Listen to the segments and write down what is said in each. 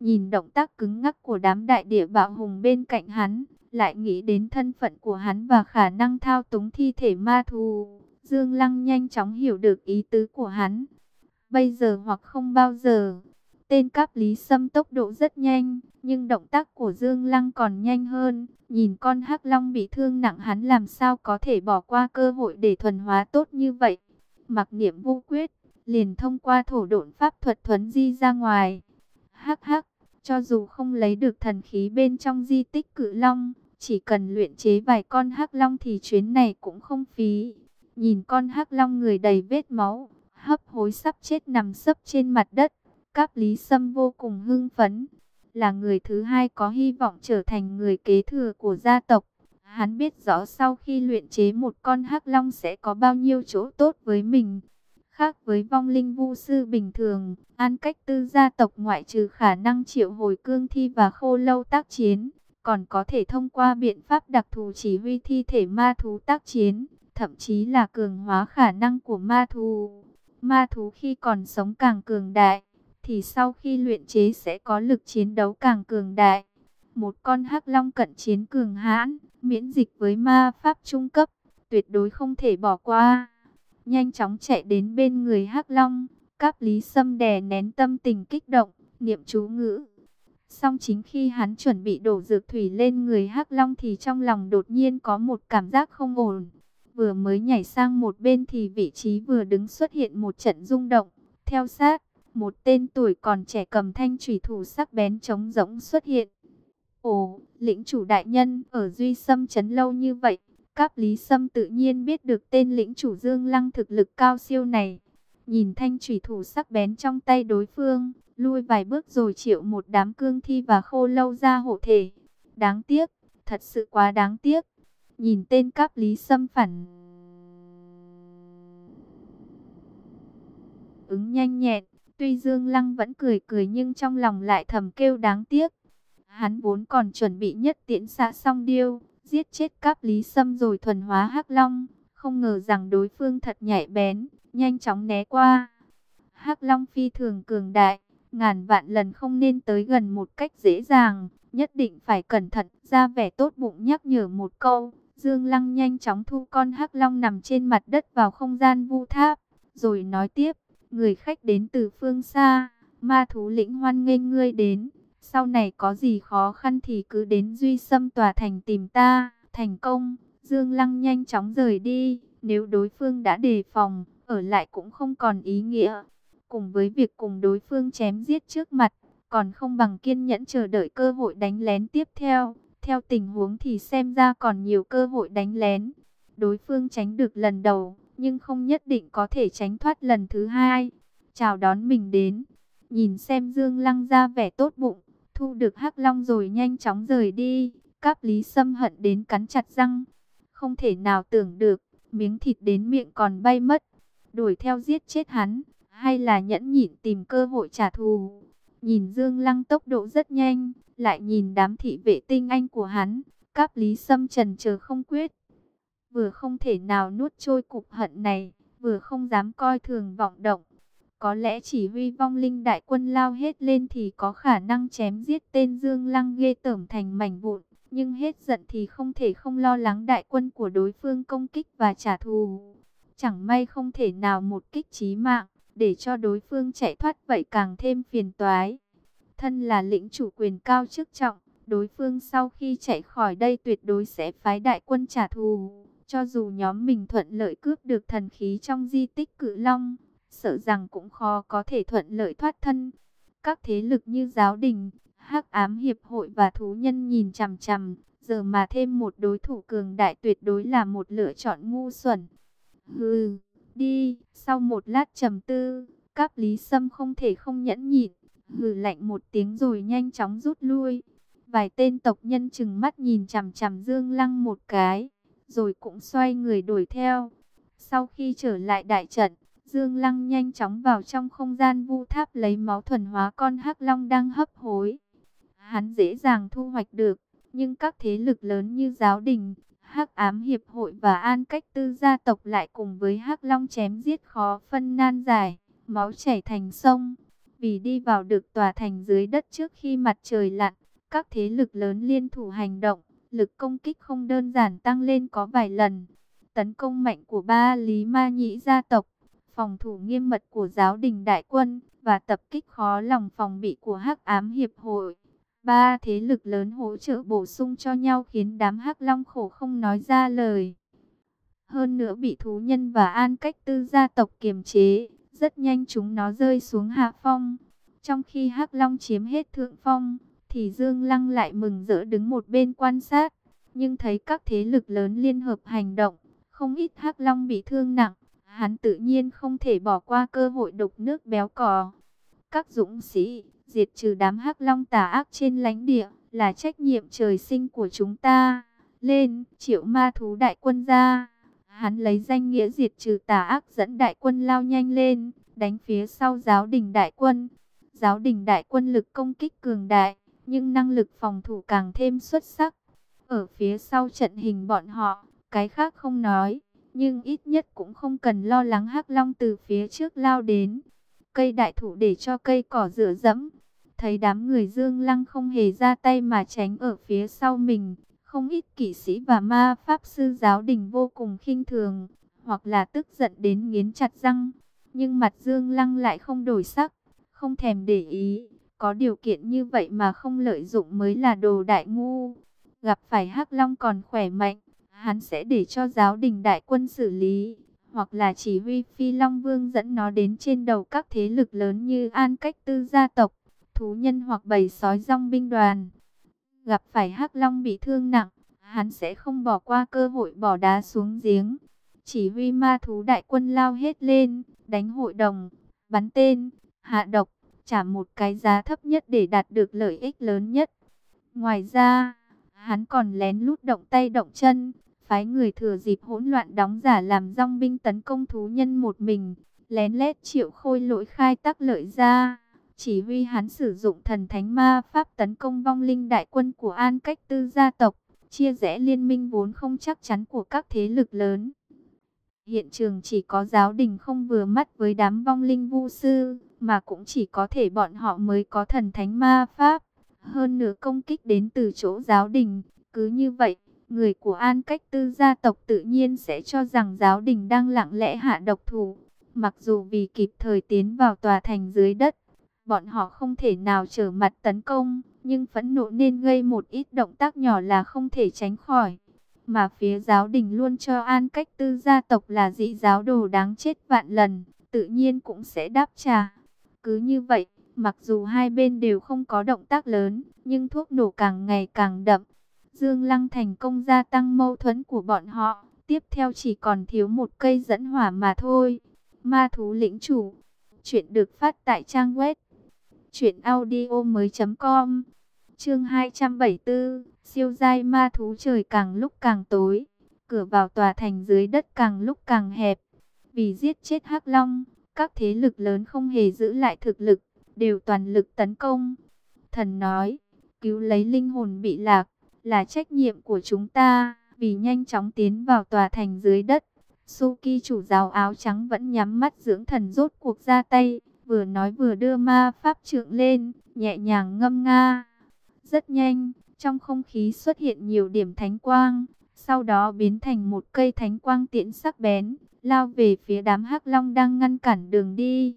Nhìn động tác cứng ngắc của đám đại địa bạo hùng bên cạnh hắn, lại nghĩ đến thân phận của hắn và khả năng thao túng thi thể ma thù. Dương Lăng nhanh chóng hiểu được ý tứ của hắn. Bây giờ hoặc không bao giờ. Tên cáp lý xâm tốc độ rất nhanh, nhưng động tác của Dương Lăng còn nhanh hơn. Nhìn con hắc long bị thương nặng hắn làm sao có thể bỏ qua cơ hội để thuần hóa tốt như vậy. Mặc niệm vô quyết, liền thông qua thổ độn pháp thuật thuấn di ra ngoài. Hắc hắc, cho dù không lấy được thần khí bên trong di tích cự long, chỉ cần luyện chế vài con hắc long thì chuyến này cũng không phí. Nhìn con hắc long người đầy vết máu, hấp hối sắp chết nằm sấp trên mặt đất. Cáp Lý Sâm vô cùng hưng phấn, là người thứ hai có hy vọng trở thành người kế thừa của gia tộc. Hắn biết rõ sau khi luyện chế một con hắc long sẽ có bao nhiêu chỗ tốt với mình. Khác với vong linh vu sư bình thường, an cách tư gia tộc ngoại trừ khả năng triệu hồi cương thi và khô lâu tác chiến, còn có thể thông qua biện pháp đặc thù chỉ huy thi thể ma thú tác chiến, thậm chí là cường hóa khả năng của ma thú. Ma thú khi còn sống càng cường đại, thì sau khi luyện chế sẽ có lực chiến đấu càng cường đại. Một con hắc long cận chiến cường hãn, miễn dịch với ma pháp trung cấp, tuyệt đối không thể bỏ qua. Nhanh chóng chạy đến bên người hắc long, cáp lý sâm đè nén tâm tình kích động, niệm chú ngữ. Song chính khi hắn chuẩn bị đổ dược thủy lên người hắc long thì trong lòng đột nhiên có một cảm giác không ổn. Vừa mới nhảy sang một bên thì vị trí vừa đứng xuất hiện một trận rung động. Theo sát, một tên tuổi còn trẻ cầm thanh thủy thủ sắc bén chống rỗng xuất hiện. Ồ, lĩnh chủ đại nhân, ở Duy Sâm chấn lâu như vậy, Cáp Lý Sâm tự nhiên biết được tên lĩnh chủ Dương Lăng thực lực cao siêu này. Nhìn thanh thủy thủ sắc bén trong tay đối phương, lui vài bước rồi triệu một đám cương thi và khô lâu ra hộ thể. Đáng tiếc, thật sự quá đáng tiếc. Nhìn tên Cáp Lý Sâm phản ứng nhanh nhẹn, Tuy Dương Lăng vẫn cười cười nhưng trong lòng lại thầm kêu đáng tiếc. Hắn vốn còn chuẩn bị nhất tiễn xạ song điêu, giết chết cáp lý sâm rồi thuần hóa hắc long. Không ngờ rằng đối phương thật nhạy bén, nhanh chóng né qua. hắc long phi thường cường đại, ngàn vạn lần không nên tới gần một cách dễ dàng. Nhất định phải cẩn thận, ra vẻ tốt bụng nhắc nhở một câu. Dương Lăng nhanh chóng thu con hắc long nằm trên mặt đất vào không gian vu tháp, rồi nói tiếp người khách đến từ phương xa, ma thú lĩnh hoan nghênh ngươi đến. Sau này có gì khó khăn thì cứ đến Duy Sâm tòa thành tìm ta, thành công. Dương Lăng nhanh chóng rời đi, nếu đối phương đã đề phòng, ở lại cũng không còn ý nghĩa. Cùng với việc cùng đối phương chém giết trước mặt, còn không bằng kiên nhẫn chờ đợi cơ hội đánh lén tiếp theo. Theo tình huống thì xem ra còn nhiều cơ hội đánh lén. Đối phương tránh được lần đầu, nhưng không nhất định có thể tránh thoát lần thứ hai. Chào đón mình đến, nhìn xem Dương Lăng ra vẻ tốt bụng, thu được Hắc Long rồi nhanh chóng rời đi. Cáp Lý Sâm hận đến cắn chặt răng, không thể nào tưởng được, miếng thịt đến miệng còn bay mất. Đuổi theo giết chết hắn, hay là nhẫn nhịn tìm cơ hội trả thù. Nhìn Dương Lăng tốc độ rất nhanh, lại nhìn đám thị vệ tinh anh của hắn, Cáp Lý Sâm trần chờ không quyết vừa không thể nào nuốt trôi cục hận này, vừa không dám coi thường vọng động. Có lẽ chỉ huy vong linh đại quân lao hết lên thì có khả năng chém giết tên Dương Lăng ghê tởm thành mảnh vụn. Nhưng hết giận thì không thể không lo lắng đại quân của đối phương công kích và trả thù. Chẳng may không thể nào một kích chí mạng, để cho đối phương chạy thoát vậy càng thêm phiền toái. Thân là lĩnh chủ quyền cao chức trọng, đối phương sau khi chạy khỏi đây tuyệt đối sẽ phái đại quân trả thù. Cho dù nhóm mình thuận lợi cướp được thần khí trong di tích cự long, sợ rằng cũng khó có thể thuận lợi thoát thân. Các thế lực như giáo đình, hắc ám hiệp hội và thú nhân nhìn chằm chằm, giờ mà thêm một đối thủ cường đại tuyệt đối là một lựa chọn ngu xuẩn. Hừ, đi, sau một lát trầm tư, các lý sâm không thể không nhẫn nhịn, hừ lạnh một tiếng rồi nhanh chóng rút lui. Vài tên tộc nhân chừng mắt nhìn chằm chằm Dương Lăng một cái rồi cũng xoay người đuổi theo. Sau khi trở lại đại trận, Dương Lăng nhanh chóng vào trong không gian vu tháp lấy máu thuần hóa con hắc long đang hấp hối. Hắn dễ dàng thu hoạch được, nhưng các thế lực lớn như giáo đình, hắc ám hiệp hội và an cách tư gia tộc lại cùng với hắc long chém giết khó phân nan giải, máu chảy thành sông. Vì đi vào được tòa thành dưới đất trước khi mặt trời lặn, các thế lực lớn liên thủ hành động, lực công kích không đơn giản tăng lên có vài lần. Tấn công mạnh của ba Lý Ma Nhĩ gia tộc, phòng thủ nghiêm mật của giáo đình đại quân và tập kích khó lòng phòng bị của Hắc Ám hiệp hội. Ba thế lực lớn hỗ trợ bổ sung cho nhau khiến đám Hắc Long khổ không nói ra lời. Hơn nữa bị thú nhân và an cách tư gia tộc kiềm chế, rất nhanh chúng nó rơi xuống hạ phong. Trong khi Hắc Long chiếm hết thượng phong, thì Dương Lăng lại mừng rỡ đứng một bên quan sát. Nhưng thấy các thế lực lớn liên hợp hành động, không ít Hắc Long bị thương nặng, hắn tự nhiên không thể bỏ qua cơ hội đục nước béo cò. Các dũng sĩ, diệt trừ đám hắc long tà ác trên lãnh địa, là trách nhiệm trời sinh của chúng ta. Lên, triệu ma thú đại quân ra. Hắn lấy danh nghĩa diệt trừ tà ác dẫn đại quân lao nhanh lên, đánh phía sau giáo đình đại quân. Giáo đình đại quân lực công kích cường đại, nhưng năng lực phòng thủ càng thêm xuất sắc. Ở phía sau trận hình bọn họ, cái khác không nói, nhưng ít nhất cũng không cần lo lắng hắc long từ phía trước lao đến. Cây đại thụ để cho cây cỏ rửa dẫm. Thấy đám người dương lăng không hề ra tay mà tránh ở phía sau mình. Không ít kỵ sĩ và ma pháp sư giáo đình vô cùng khinh thường, hoặc là tức giận đến nghiến chặt răng. Nhưng mặt dương lăng lại không đổi sắc, không thèm để ý. Có điều kiện như vậy mà không lợi dụng mới là đồ đại ngu. Gặp phải hắc long còn khỏe mạnh, hắn sẽ để cho giáo đình đại quân xử lý, hoặc là chỉ huy Phi Long Vương dẫn nó đến trên đầu các thế lực lớn như An Cách Tư gia tộc, thú nhân hoặc bầy sói rong binh đoàn. Gặp phải Hắc Long bị thương nặng, hắn sẽ không bỏ qua cơ hội bỏ đá xuống giếng. Chỉ huy ma thú đại quân lao hết lên, đánh hội đồng, bắn tên, hạ độc, trả một cái giá thấp nhất để đạt được lợi ích lớn nhất. Ngoài ra, hắn còn lén lút động tay động chân, phái người thừa dịp hỗn loạn đóng giả làm rong binh tấn công thú nhân một mình, lén lét triệu khôi lỗi khai tác lợi ra. Chỉ huy hắn sử dụng thần thánh ma pháp tấn công vong linh đại quân của An Cách Tư gia tộc, chia rẽ liên minh vốn không chắc chắn của các thế lực lớn. Hiện trường chỉ có giáo đình không vừa mắt với đám vong linh vu sư, mà cũng chỉ có thể bọn họ mới có thần thánh ma pháp. Hơn nữa công kích đến từ chỗ giáo đình, cứ như vậy, người của An Cách Tư gia tộc tự nhiên sẽ cho rằng giáo đình đang lặng lẽ hạ độc thủ. Mặc dù vì kịp thời tiến vào tòa thành dưới đất, bọn họ không thể nào trở mặt tấn công, nhưng phẫn nộ nên gây một ít động tác nhỏ là không thể tránh khỏi. Mà phía giáo đình luôn cho An Cách Tư gia tộc là dị giáo đồ đáng chết vạn lần, tự nhiên cũng sẽ đáp trả. Cứ như vậy, mặc dù hai bên đều không có động tác lớn, nhưng thuốc nổ càng ngày càng đậm. Dương Lăng thành công gia tăng mâu thuẫn của bọn họ. Tiếp theo chỉ còn thiếu một cây dẫn hỏa mà thôi. Ma thú lĩnh chủ. Chuyện được phát tại trang web. Chuyện audio mới com. Chương 274. Siêu giai ma thú trời càng lúc càng tối. Cửa vào tòa thành dưới đất càng lúc càng hẹp. Vì giết chết hắc Long, các thế lực lớn không hề giữ lại thực lực, đều toàn lực tấn công. Thần nói, cứu lấy linh hồn bị lạc, là trách nhiệm của chúng ta, vì nhanh chóng tiến vào tòa thành dưới đất. Suki chủ giáo áo trắng vẫn nhắm mắt dưỡng thần rốt cuộc ra tay, vừa nói vừa đưa ma pháp trượng lên, nhẹ nhàng ngâm nga. Rất nhanh, trong không khí xuất hiện nhiều điểm thánh quang, sau đó biến thành một cây thánh quang tiễn sắc bén, lao về phía đám hắc long đang ngăn cản đường đi.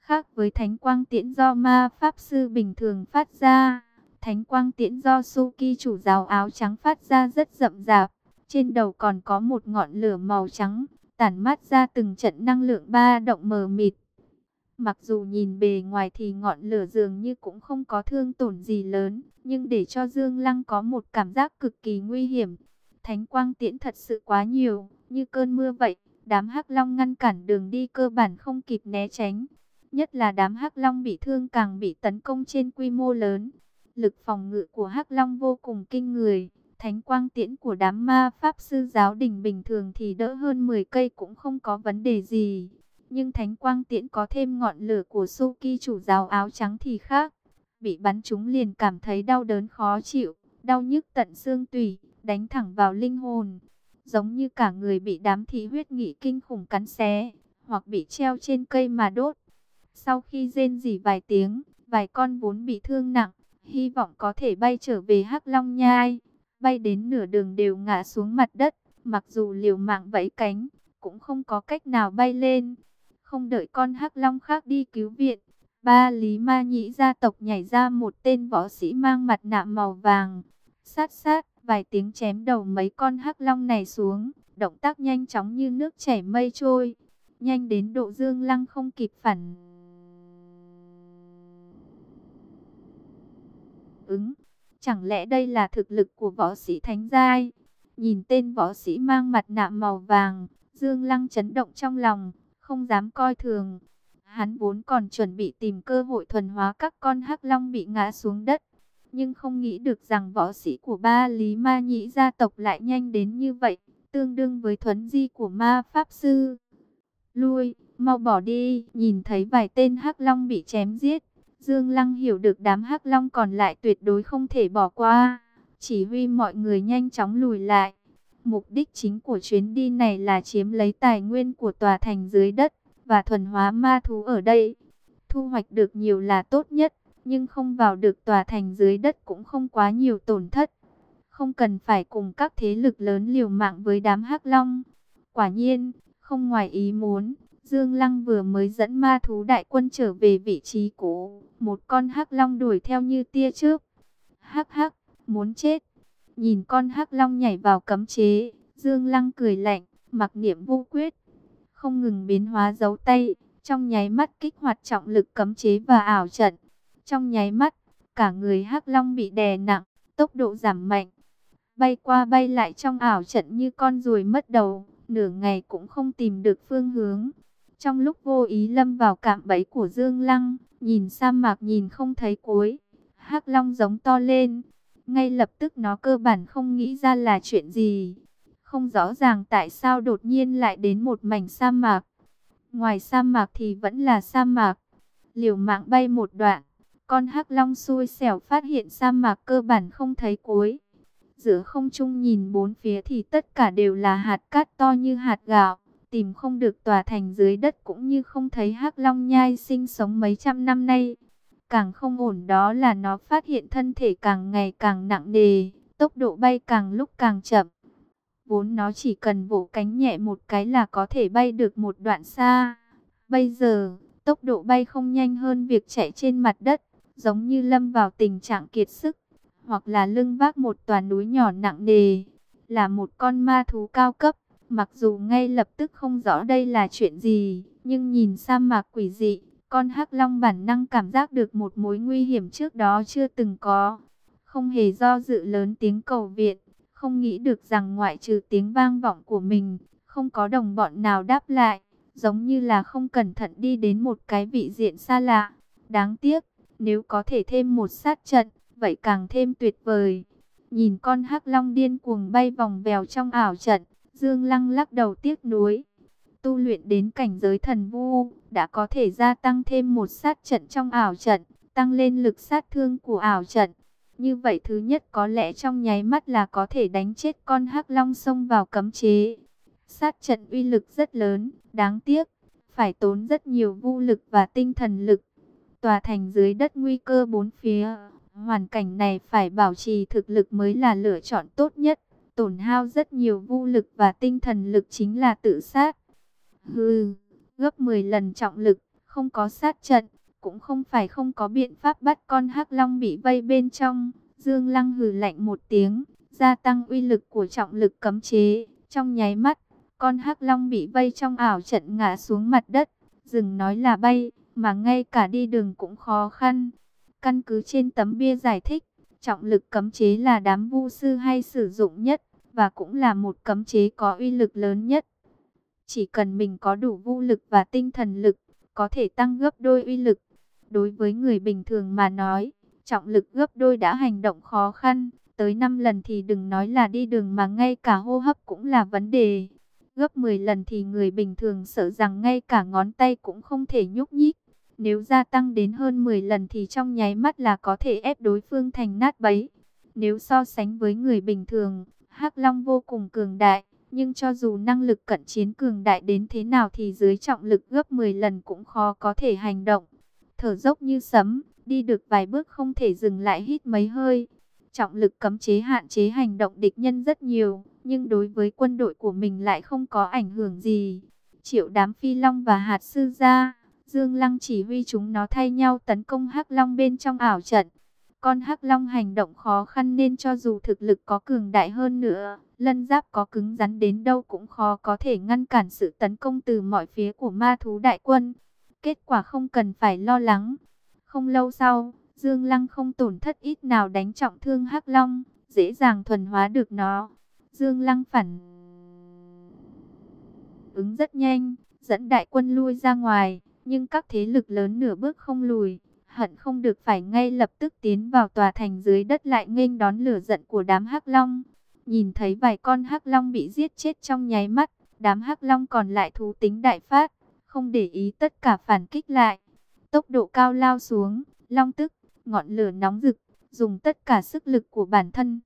Khác với thánh quang tiễn do ma pháp sư bình thường phát ra, Thánh quang tiễn do Suki chủ giáo áo trắng phát ra rất rậm rạp. Trên đầu còn có một ngọn lửa màu trắng, tản mát ra từng trận năng lượng ba động mờ mịt. Mặc dù nhìn bề ngoài thì ngọn lửa dường như cũng không có thương tổn gì lớn, nhưng để cho Dương Lăng có một cảm giác cực kỳ nguy hiểm. Thánh quang tiễn thật sự quá nhiều, như cơn mưa vậy, đám hắc long ngăn cản đường đi cơ bản không kịp né tránh. Nhất là đám hắc long bị thương càng bị tấn công trên quy mô lớn, Lực phòng ngự của Hắc Long vô cùng kinh người. Thánh quang tiễn của đám ma pháp sư giáo đình bình thường thì đỡ hơn 10 cây cũng không có vấn đề gì. Nhưng thánh quang tiễn có thêm ngọn lửa của Suki chủ giáo áo trắng thì khác. Bị bắn chúng liền cảm thấy đau đớn khó chịu, đau nhức tận xương tủy, đánh thẳng vào linh hồn. Giống như cả người bị đám thị huyết nghị kinh khủng cắn xé, hoặc bị treo trên cây mà đốt. Sau khi rên rỉ vài tiếng, vài con vốn bị thương nặng, hy vọng có thể bay trở về Hắc Long Nhai. Bay đến nửa đường đều ngã xuống mặt đất, mặc dù liều mạng vẫy cánh, cũng không có cách nào bay lên. Không đợi con Hắc Long khác đi cứu viện, ba Lý Ma Nhĩ gia tộc nhảy ra một tên võ sĩ mang mặt nạ màu vàng. Sát sát, vài tiếng chém đầu mấy con Hắc Long này xuống, động tác nhanh chóng như nước chảy mây trôi, nhanh đến độ Dương Lăng không kịp phản ứng. Chẳng lẽ đây là thực lực của võ sĩ thánh giai? Nhìn tên võ sĩ mang mặt nạ màu vàng, Dương Lăng chấn động trong lòng, không dám coi thường. Hắn vốn còn chuẩn bị tìm cơ hội thuần hóa các con hắc long bị ngã xuống đất. Nhưng không nghĩ được rằng võ sĩ của ba Lý Ma Nhĩ gia tộc lại nhanh đến như vậy, tương đương với thuấn di của ma Pháp Sư. Lui, mau bỏ đi, nhìn thấy vài tên hắc long bị chém giết. Dương Lăng hiểu được đám hắc long còn lại tuyệt đối không thể bỏ qua. Chỉ huy mọi người nhanh chóng lùi lại. Mục đích chính của chuyến đi này là chiếm lấy tài nguyên của tòa thành dưới đất và thuần hóa ma thú ở đây. Thu hoạch được nhiều là tốt nhất, nhưng không vào được tòa thành dưới đất cũng không quá nhiều tổn thất. Không cần phải cùng các thế lực lớn liều mạng với đám hắc long. Quả nhiên, không ngoài ý muốn, Dương Lăng vừa mới dẫn ma thú đại quân trở về vị trí cũ, một con hắc long đuổi theo như tia trước. Hắc hắc, muốn chết. Nhìn con hắc long nhảy vào cấm chế, Dương Lăng cười lạnh, mặc niệm vô quyết. Không ngừng biến hóa dấu tay, trong nháy mắt kích hoạt trọng lực cấm chế và ảo trận. Trong nháy mắt, cả người hắc long bị đè nặng, tốc độ giảm mạnh. Bay qua bay lại trong ảo trận như con ruồi mất đầu, nửa ngày cũng không tìm được phương hướng. Trong lúc vô ý lâm vào cạm bẫy của Dương Lăng, nhìn sa mạc nhìn không thấy cuối. hắc Long giống to lên. Ngay lập tức nó cơ bản không nghĩ ra là chuyện gì. Không rõ ràng tại sao đột nhiên lại đến một mảnh sa mạc. Ngoài sa mạc thì vẫn là sa mạc. Liều mạng bay một đoạn. Con hắc Long xui xẻo phát hiện sa mạc cơ bản không thấy cuối. Giữa không trung nhìn bốn phía thì tất cả đều là hạt cát to như hạt gạo tìm không được tòa thành dưới đất cũng như không thấy hắc long nhai sinh sống mấy trăm năm nay. Càng không ổn đó là nó phát hiện thân thể càng ngày càng nặng nề, tốc độ bay càng lúc càng chậm. Vốn nó chỉ cần vỗ cánh nhẹ một cái là có thể bay được một đoạn xa. Bây giờ, tốc độ bay không nhanh hơn việc chạy trên mặt đất, giống như lâm vào tình trạng kiệt sức, hoặc là lưng vác một tòa núi nhỏ nặng nề, là một con ma thú cao cấp. Mặc dù ngay lập tức không rõ đây là chuyện gì, nhưng nhìn sa mạc quỷ dị, con hắc long bản năng cảm giác được một mối nguy hiểm trước đó chưa từng có. Không hề do dự lớn tiếng cầu viện, không nghĩ được rằng ngoại trừ tiếng vang vọng của mình, không có đồng bọn nào đáp lại, giống như là không cẩn thận đi đến một cái vị diện xa lạ. Đáng tiếc, nếu có thể thêm một sát trận, vậy càng thêm tuyệt vời. Nhìn con hắc long điên cuồng bay vòng vèo trong ảo trận, Dương Lăng lắc đầu tiếc nuối. Tu luyện đến cảnh giới thần vu, đã có thể gia tăng thêm một sát trận trong ảo trận, tăng lên lực sát thương của ảo trận. Như vậy thứ nhất có lẽ trong nháy mắt là có thể đánh chết con hắc long xông vào cấm chế. Sát trận uy lực rất lớn, đáng tiếc, phải tốn rất nhiều vu lực và tinh thần lực. Tòa thành dưới đất nguy cơ bốn phía, hoàn cảnh này phải bảo trì thực lực mới là lựa chọn tốt nhất tổn hao rất nhiều vô lực và tinh thần lực chính là tự sát. Hừ, gấp 10 lần trọng lực, không có sát trận, cũng không phải không có biện pháp bắt con hắc long bị vây bên trong. Dương Lăng hừ lạnh một tiếng, gia tăng uy lực của trọng lực cấm chế. Trong nháy mắt, con hắc long bị vây trong ảo trận ngã xuống mặt đất. Dừng nói là bay, mà ngay cả đi đường cũng khó khăn. Căn cứ trên tấm bia giải thích, Trọng lực cấm chế là đám vu sư hay sử dụng nhất, và cũng là một cấm chế có uy lực lớn nhất. Chỉ cần mình có đủ vu lực và tinh thần lực, có thể tăng gấp đôi uy lực. Đối với người bình thường mà nói, trọng lực gấp đôi đã hành động khó khăn, tới 5 lần thì đừng nói là đi đường mà ngay cả hô hấp cũng là vấn đề. Gấp 10 lần thì người bình thường sợ rằng ngay cả ngón tay cũng không thể nhúc nhích. Nếu gia tăng đến hơn 10 lần thì trong nháy mắt là có thể ép đối phương thành nát bấy. Nếu so sánh với người bình thường, Hắc Long vô cùng cường đại, Nhưng cho dù năng lực cận chiến cường đại đến thế nào thì dưới trọng lực gấp 10 lần cũng khó có thể hành động. Thở dốc như sấm, đi được vài bước không thể dừng lại hít mấy hơi. Trọng lực cấm chế hạn chế hành động địch nhân rất nhiều, nhưng đối với quân đội của mình lại không có ảnh hưởng gì. Triệu đám phi long và hạt sư ra, Dương Lăng chỉ huy chúng nó thay nhau tấn công Hắc Long bên trong ảo trận. Con Hắc Long hành động khó khăn nên cho dù thực lực có cường đại hơn nữa, lân giáp có cứng rắn đến đâu cũng khó có thể ngăn cản sự tấn công từ mọi phía của ma thú đại quân. Kết quả không cần phải lo lắng. Không lâu sau, Dương Lăng không tổn thất ít nào đánh trọng thương Hắc Long, dễ dàng thuần hóa được nó. Dương Lăng phản ứng rất nhanh, dẫn đại quân lui ra ngoài, nhưng các thế lực lớn nửa bước không lùi, hận không được phải ngay lập tức tiến vào tòa thành dưới đất lại nghênh đón lửa giận của đám Hắc Long. Nhìn thấy vài con Hắc Long bị giết chết trong nháy mắt, đám Hắc Long còn lại thú tính đại phát, không để ý tất cả phản kích lại. Tốc độ cao lao xuống, Long tức, ngọn lửa nóng rực, dùng tất cả sức lực của bản thân.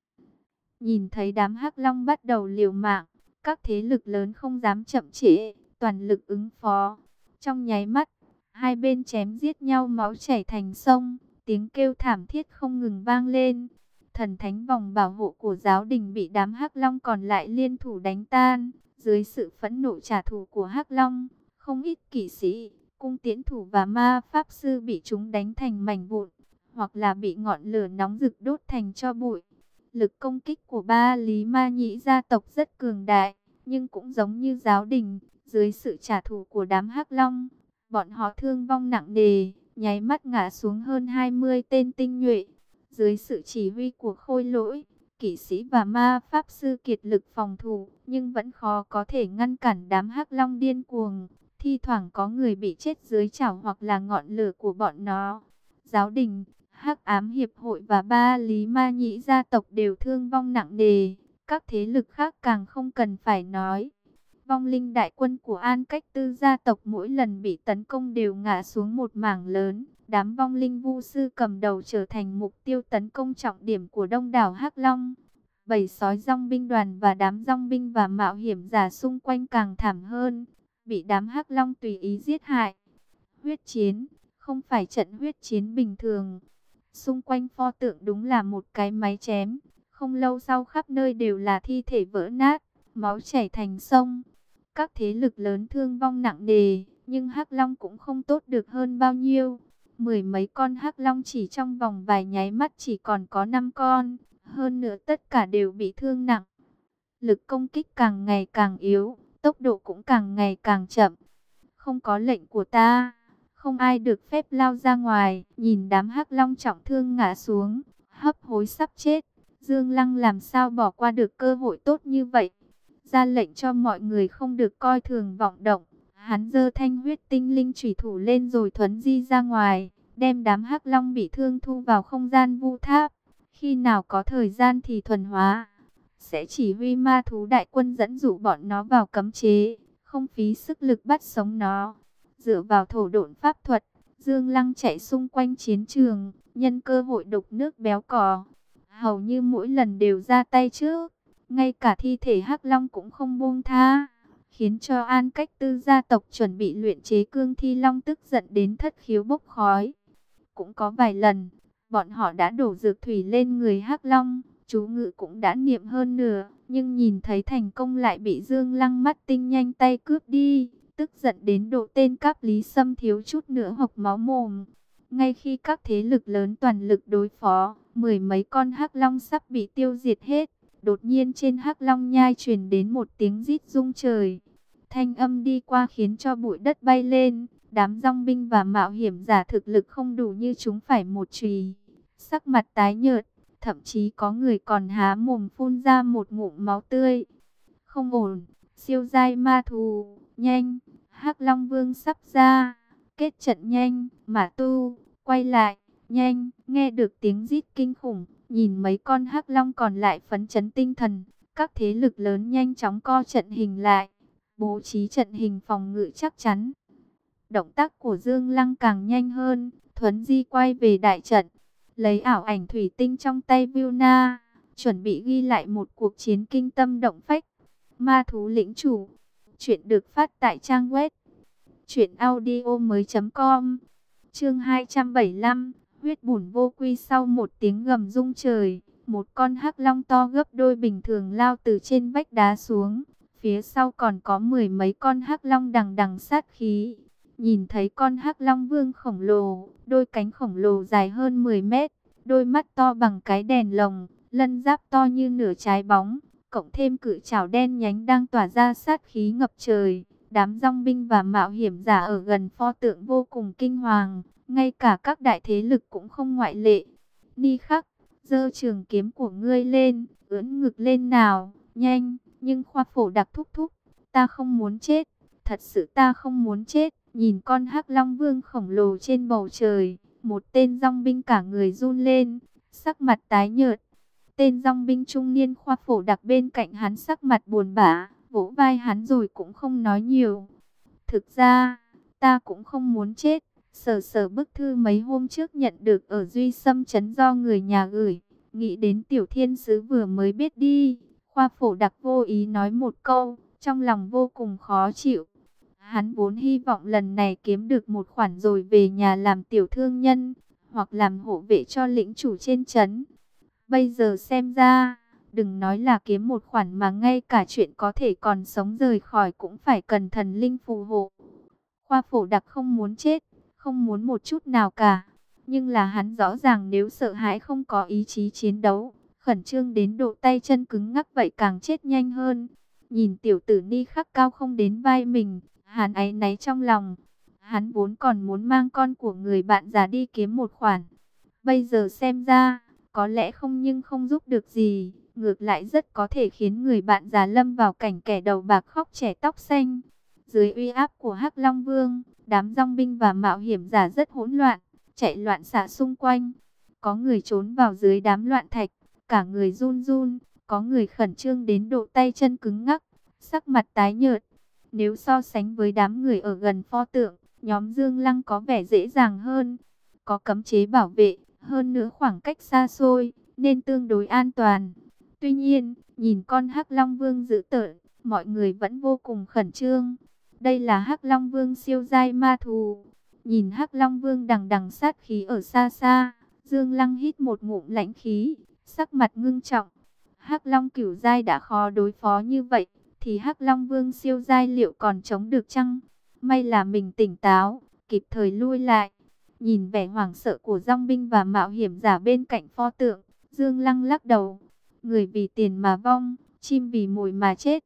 Nhìn thấy đám hắc long bắt đầu liều mạng, các thế lực lớn không dám chậm trễ, toàn lực ứng phó. Trong nháy mắt, hai bên chém giết nhau máu chảy thành sông, tiếng kêu thảm thiết không ngừng vang lên. Thần thánh vòng bảo hộ của giáo đình bị đám hắc long còn lại liên thủ đánh tan, dưới sự phẫn nộ trả thù của hắc long, không ít kỵ sĩ, cung tiễn thủ và ma pháp sư bị chúng đánh thành mảnh vụn, hoặc là bị ngọn lửa nóng rực đốt thành cho bụi. Lực công kích của ba Lý Ma Nhĩ gia tộc rất cường đại, nhưng cũng giống như giáo đình, dưới sự trả thù của đám hắc long, bọn họ thương vong nặng nề, nháy mắt ngã xuống hơn 20 tên tinh nhuệ. Dưới sự chỉ huy của khôi lỗi, kỵ sĩ và ma pháp sư kiệt lực phòng thủ, nhưng vẫn khó có thể ngăn cản đám hắc long điên cuồng. Thi thoảng có người bị chết dưới chảo hoặc là ngọn lửa của bọn nó. Giáo đình, Hắc ám hiệp hội và ba lý ma nhĩ gia tộc đều thương vong nặng nề. Các thế lực khác càng không cần phải nói. Vong linh đại quân của An Cách Tư gia tộc mỗi lần bị tấn công đều ngã xuống một mảng lớn. Đám vong linh vu sư cầm đầu trở thành mục tiêu tấn công trọng điểm của đông đảo Hắc Long. Bầy sói rong binh đoàn và đám rong binh và mạo hiểm giả xung quanh càng thảm hơn. Bị đám Hắc Long tùy ý giết hại. Huyết chiến, không phải trận huyết chiến bình thường Xung quanh pho tượng đúng là một cái máy chém. Không lâu sau khắp nơi đều là thi thể vỡ nát, máu chảy thành sông. Các thế lực lớn thương vong nặng nề, nhưng Hắc Long cũng không tốt được hơn bao nhiêu. Mười mấy con Hắc Long chỉ trong vòng vài nháy mắt chỉ còn có 5 con, hơn nữa tất cả đều bị thương nặng. Lực công kích càng ngày càng yếu, tốc độ cũng càng ngày càng chậm. Không có lệnh của ta, không ai được phép lao ra ngoài, nhìn đám hắc long trọng thương ngã xuống, hấp hối sắp chết. Dương Lăng làm sao bỏ qua được cơ hội tốt như vậy? Ra lệnh cho mọi người không được coi thường vọng động. Hắn dơ thanh huyết tinh linh chủy thủ lên rồi thuấn di ra ngoài, đem đám hắc long bị thương thu vào không gian vu tháp. Khi nào có thời gian thì thuần hóa, sẽ chỉ huy ma thú đại quân dẫn dụ bọn nó vào cấm chế, không phí sức lực bắt sống nó. Dựa vào thổ độn pháp thuật, Dương Lăng chạy xung quanh chiến trường, nhân cơ hội đục nước béo cò. Hầu như mỗi lần đều ra tay trước, ngay cả thi thể hắc long cũng không buông tha. Khiến cho an cách tư gia tộc chuẩn bị luyện chế cương thi long tức giận đến thất khiếu bốc khói. Cũng có vài lần, bọn họ đã đổ dược thủy lên người hắc long, chú ngự cũng đã niệm hơn nửa, nhưng nhìn thấy thành công lại bị Dương Lăng mắt tinh nhanh tay cướp đi tức giận đến độ tên cáp lý sâm thiếu chút nữa hộc máu mồm. Ngay khi các thế lực lớn toàn lực đối phó, mười mấy con hắc long sắp bị tiêu diệt hết. Đột nhiên trên hắc long nhai truyền đến một tiếng rít rung trời. Thanh âm đi qua khiến cho bụi đất bay lên. Đám rong binh và mạo hiểm giả thực lực không đủ như chúng phải một trùy. Sắc mặt tái nhợt, thậm chí có người còn há mồm phun ra một ngụm máu tươi. Không ổn, siêu giai ma thù, nhanh, hắc Long Vương sắp ra, kết trận nhanh, mà tu, quay lại, nhanh, nghe được tiếng rít kinh khủng, nhìn mấy con hắc Long còn lại phấn chấn tinh thần, các thế lực lớn nhanh chóng co trận hình lại, bố trí trận hình phòng ngự chắc chắn. Động tác của Dương Lăng càng nhanh hơn, Thuấn Di quay về đại trận, lấy ảo ảnh thủy tinh trong tay Vilna, chuẩn bị ghi lại một cuộc chiến kinh tâm động phách. Ma thú lĩnh chủ. Chuyện được phát tại trang web truyệnaudiomoi.com. Chương 275, huyết bùn vô quy sau một tiếng gầm rung trời, một con hắc long to gấp đôi bình thường lao từ trên vách đá xuống, phía sau còn có mười mấy con hắc long đằng đằng sát khí. Nhìn thấy con hắc long vương khổng lồ, đôi cánh khổng lồ dài hơn 10 mét, đôi mắt to bằng cái đèn lồng, lân giáp to như nửa trái bóng, cộng thêm cự trảo đen nhánh đang tỏa ra sát khí ngập trời. Đám rong binh và mạo hiểm giả ở gần pho tượng vô cùng kinh hoàng, ngay cả các đại thế lực cũng không ngoại lệ. Ni khắc, giơ trường kiếm của ngươi lên, ưỡn ngực lên nào, nhanh, nhưng khoa phổ đặc thúc thúc, ta không muốn chết, thật sự ta không muốn chết. Nhìn con hắc long vương khổng lồ trên bầu trời, một tên rong binh cả người run lên, sắc mặt tái nhợt. Tên rong binh trung niên khoa phổ đặc bên cạnh hắn sắc mặt buồn bã, vỗ vai hắn rồi cũng không nói nhiều. Thực ra, ta cũng không muốn chết. Sở sở bức thư mấy hôm trước nhận được ở Duy Sâm Trấn do người nhà gửi. Nghĩ đến tiểu thiên sứ vừa mới biết đi. Khoa phổ đặc vô ý nói một câu, trong lòng vô cùng khó chịu. Hắn vốn hy vọng lần này kiếm được một khoản rồi về nhà làm tiểu thương nhân, hoặc làm hộ vệ cho lĩnh chủ trên trấn. Bây giờ xem ra, đừng nói là kiếm một khoản mà ngay cả chuyện có thể còn sống rời khỏi cũng phải cần thần linh phù hộ. Khoa phổ đặc không muốn chết, không muốn một chút nào cả. Nhưng là hắn rõ ràng nếu sợ hãi không có ý chí chiến đấu, khẩn trương đến độ tay chân cứng ngắc vậy càng chết nhanh hơn. Nhìn tiểu tử ni khắc cao không đến vai mình, hắn ấy náy trong lòng. Hắn vốn còn muốn mang con của người bạn già đi kiếm một khoản. Bây giờ xem ra, có lẽ không nhưng không giúp được gì, ngược lại rất có thể khiến người bạn già lâm vào cảnh kẻ đầu bạc khóc trẻ tóc xanh. Dưới uy áp của Hắc Long Vương, đám rong binh và mạo hiểm giả rất hỗn loạn, chạy loạn xạ xung quanh. Có người trốn vào dưới đám loạn thạch, cả người run run, có người khẩn trương đến độ tay chân cứng ngắc, sắc mặt tái nhợt. Nếu so sánh với đám người ở gần pho tượng, nhóm Dương Lăng có vẻ dễ dàng hơn. Có cấm chế bảo vệ, hơn nữa khoảng cách xa xôi, nên tương đối an toàn. Tuy nhiên, nhìn con Hắc Long Vương dữ tợn, mọi người vẫn vô cùng khẩn trương. Đây là Hắc Long Vương siêu giai ma thù. Nhìn Hắc Long Vương đằng đằng sát khí ở xa xa, Dương Lăng hít một ngụm lãnh khí, sắc mặt ngưng trọng. Hắc Long cửu giai đã khó đối phó như vậy, thì Hắc Long Vương siêu giai liệu còn chống được chăng? May là mình tỉnh táo, kịp thời lui lại. Nhìn vẻ hoảng sợ của dòng binh và mạo hiểm giả bên cạnh pho tượng, Dương Lăng lắc đầu. Người vì tiền mà vong, chim vì mồi mà chết.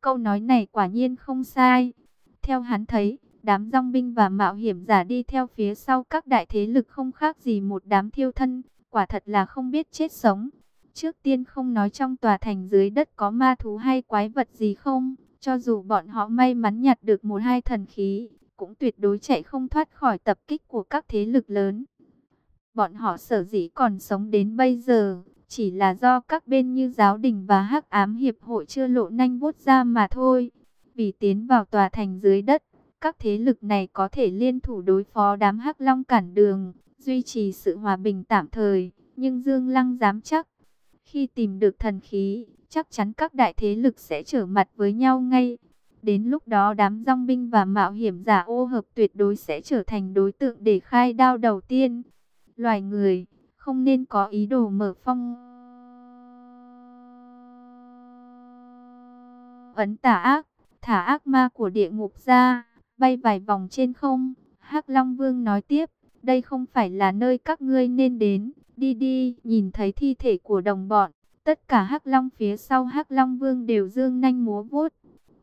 Câu nói này quả nhiên không sai. Theo hắn thấy, đám rong binh và mạo hiểm giả đi theo phía sau các đại thế lực không khác gì một đám thiêu thân, quả thật là không biết chết sống. Trước tiên không nói trong tòa thành dưới đất có ma thú hay quái vật gì không, cho dù bọn họ may mắn nhặt được một hai thần khí, cũng tuyệt đối chạy không thoát khỏi tập kích của các thế lực lớn. Bọn họ sở dĩ còn sống đến bây giờ, chỉ là do các bên như giáo đình và hắc ám hiệp hội chưa lộ nanh vuốt ra mà thôi. Vì tiến vào tòa thành dưới đất, các thế lực này có thể liên thủ đối phó đám hắc long cản đường, duy trì sự hòa bình tạm thời. Nhưng Dương Lăng dám chắc, khi tìm được thần khí, chắc chắn các đại thế lực sẽ trở mặt với nhau ngay. Đến lúc đó đám rong binh và mạo hiểm giả ô hợp tuyệt đối sẽ trở thành đối tượng để khai đao đầu tiên. Loài người không nên có ý đồ mở phong ấn tà ác, thả ác ma của địa ngục ra, bay vài vòng trên không. Hắc Long Vương nói tiếp, đây không phải là nơi các ngươi nên đến, đi đi, nhìn thấy thi thể của đồng bọn. Tất cả Hắc Long phía sau Hắc Long Vương đều dương nanh múa vuốt.